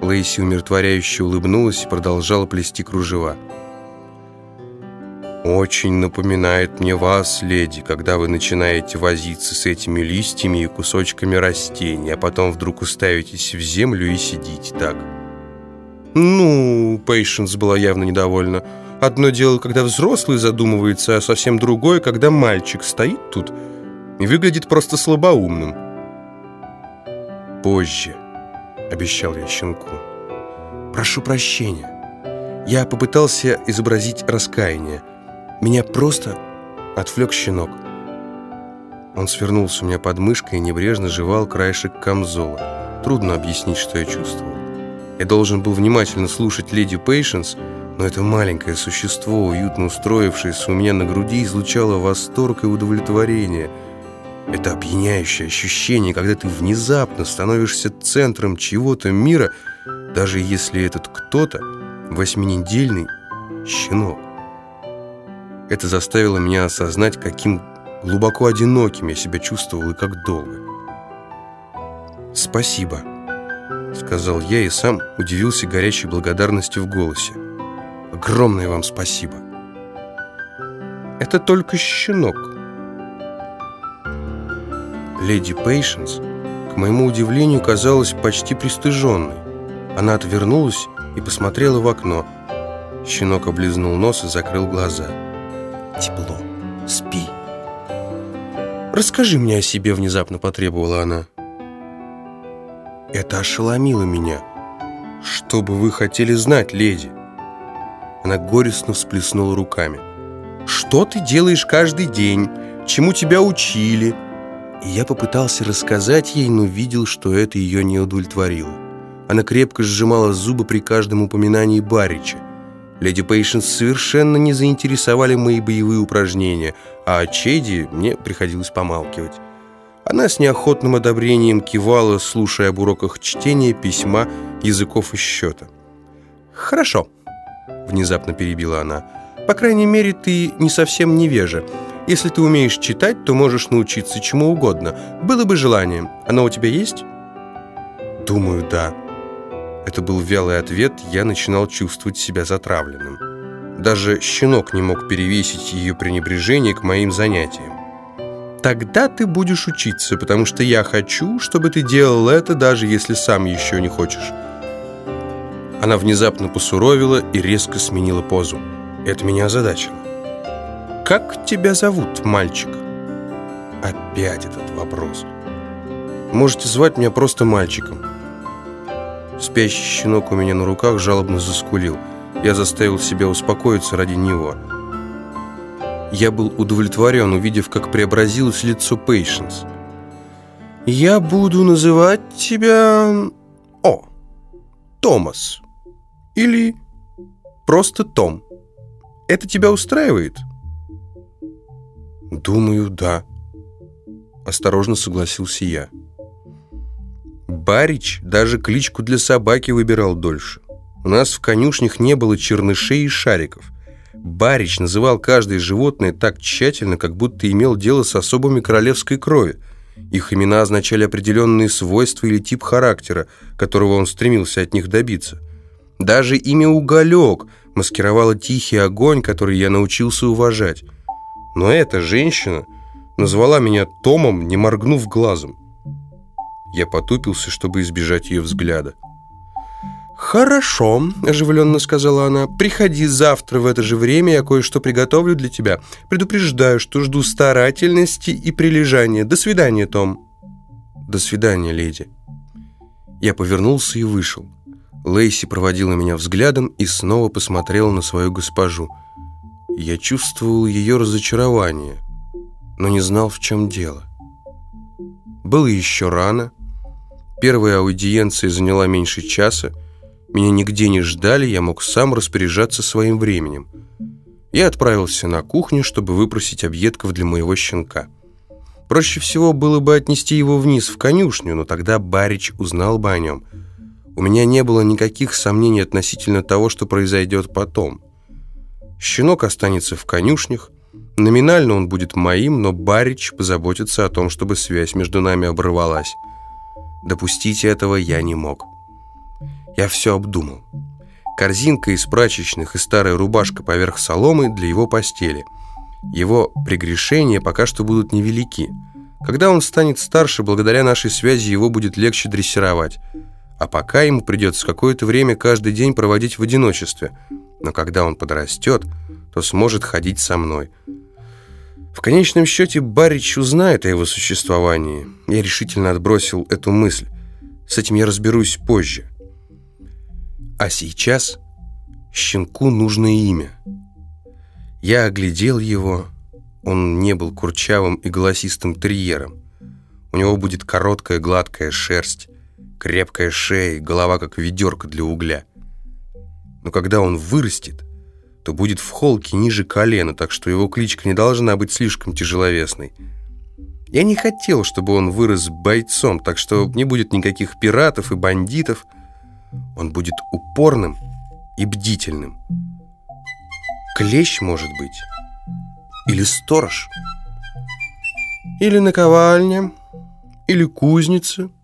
Лейси умиротворяюще улыбнулась и продолжала плести кружева. «Очень напоминает мне вас, леди, когда вы начинаете возиться с этими листьями и кусочками растений, а потом вдруг уставитесь в землю и сидите так». «Ну...» — Пейшенс была явно недовольна. «Одно дело, когда взрослый задумывается, а совсем другое, когда мальчик стоит тут и выглядит просто слабоумным». «Позже», — обещал я щенку. «Прошу прощения. Я попытался изобразить раскаяние». Меня просто отвлек щенок. Он свернулся у меня под мышкой и небрежно жевал краешек камзола. Трудно объяснить, что я чувствовал. Я должен был внимательно слушать леди Пейшенс, но это маленькое существо, уютно устроившееся у меня на груди, излучало восторг и удовлетворение. Это опьяняющее ощущение, когда ты внезапно становишься центром чего-то мира, даже если этот кто-то восьминедельный щенок. Это заставило меня осознать, каким глубоко одиноким я себя чувствовал и как долго. «Спасибо», — сказал я и сам удивился горячей благодарностью в голосе. «Огромное вам спасибо». «Это только щенок». Леди Пейшенс, к моему удивлению, казалась почти пристыженной. Она отвернулась и посмотрела в окно. Щенок облизнул нос и закрыл глаза тепло. Спи. Расскажи мне о себе, внезапно потребовала она. Это ошеломило меня. Что бы вы хотели знать, леди? Она горестно всплеснула руками. Что ты делаешь каждый день? Чему тебя учили? Я попытался рассказать ей, но видел, что это ее не удовлетворило. Она крепко сжимала зубы при каждом упоминании Барича. Леди Пейшенс совершенно не заинтересовали мои боевые упражнения, а о Чейди мне приходилось помалкивать. Она с неохотным одобрением кивала, слушая об уроках чтения, письма, языков и счета. «Хорошо», — внезапно перебила она. «По крайней мере, ты не совсем невежа. Если ты умеешь читать, то можешь научиться чему угодно. Было бы желание. Оно у тебя есть?» «Думаю, да». Это был вялый ответ, я начинал чувствовать себя затравленным. Даже щенок не мог перевесить ее пренебрежение к моим занятиям. «Тогда ты будешь учиться, потому что я хочу, чтобы ты делал это, даже если сам еще не хочешь». Она внезапно посуровила и резко сменила позу. Это меня озадачило. «Как тебя зовут, мальчик?» Опять этот вопрос. Можете звать меня просто мальчиком. Спящий щенок у меня на руках жалобно заскулил. Я заставил себя успокоиться ради него. Я был удовлетворен, увидев, как преобразилось лицо Пейшенс. «Я буду называть тебя... О, Томас. Или просто Том. Это тебя устраивает?» «Думаю, да», — осторожно согласился я. Барич даже кличку для собаки выбирал дольше. У нас в конюшнях не было чернышей и шариков. Барич называл каждое животное так тщательно, как будто имел дело с особыми королевской крови. Их имена означали определенные свойства или тип характера, которого он стремился от них добиться. Даже имя «Уголек» маскировало тихий огонь, который я научился уважать. Но эта женщина назвала меня Томом, не моргнув глазом. Я потупился, чтобы избежать ее взгляда. «Хорошо», – оживленно сказала она. «Приходи завтра в это же время, я кое-что приготовлю для тебя. Предупреждаю, что жду старательности и прилежания. До свидания, Том». «До свидания, леди». Я повернулся и вышел. Лейси проводила меня взглядом и снова посмотрела на свою госпожу. Я чувствовал ее разочарование, но не знал, в чем дело. Было еще рано, Первая аудиенция заняла меньше часа. Меня нигде не ждали, я мог сам распоряжаться своим временем. Я отправился на кухню, чтобы выпросить объедков для моего щенка. Проще всего было бы отнести его вниз в конюшню, но тогда Барич узнал бы о нем. У меня не было никаких сомнений относительно того, что произойдет потом. Щенок останется в конюшнях. Номинально он будет моим, но Барич позаботится о том, чтобы связь между нами оборвалась. Допустить этого я не мог. Я все обдумал. Корзинка из прачечных и старая рубашка поверх соломы для его постели. Его прегрешения пока что будут невелики. Когда он станет старше, благодаря нашей связи его будет легче дрессировать. А пока ему придется какое-то время каждый день проводить в одиночестве. Но когда он подрастет, то сможет ходить со мной. В конечном счете Барич узнает о его существовании. Я решительно отбросил эту мысль. С этим я разберусь позже. А сейчас щенку нужно имя. Я оглядел его. Он не был курчавым и голосистым терьером. У него будет короткая гладкая шерсть, крепкая шея, голова как ведерко для угля. Но когда он вырастет, то будет в холке ниже колена, так что его кличка не должна быть слишком тяжеловесной. Я не хотел, чтобы он вырос бойцом, так что не будет никаких пиратов и бандитов. Он будет упорным и бдительным. Клещ, может быть, или сторож, или наковальня, или кузница –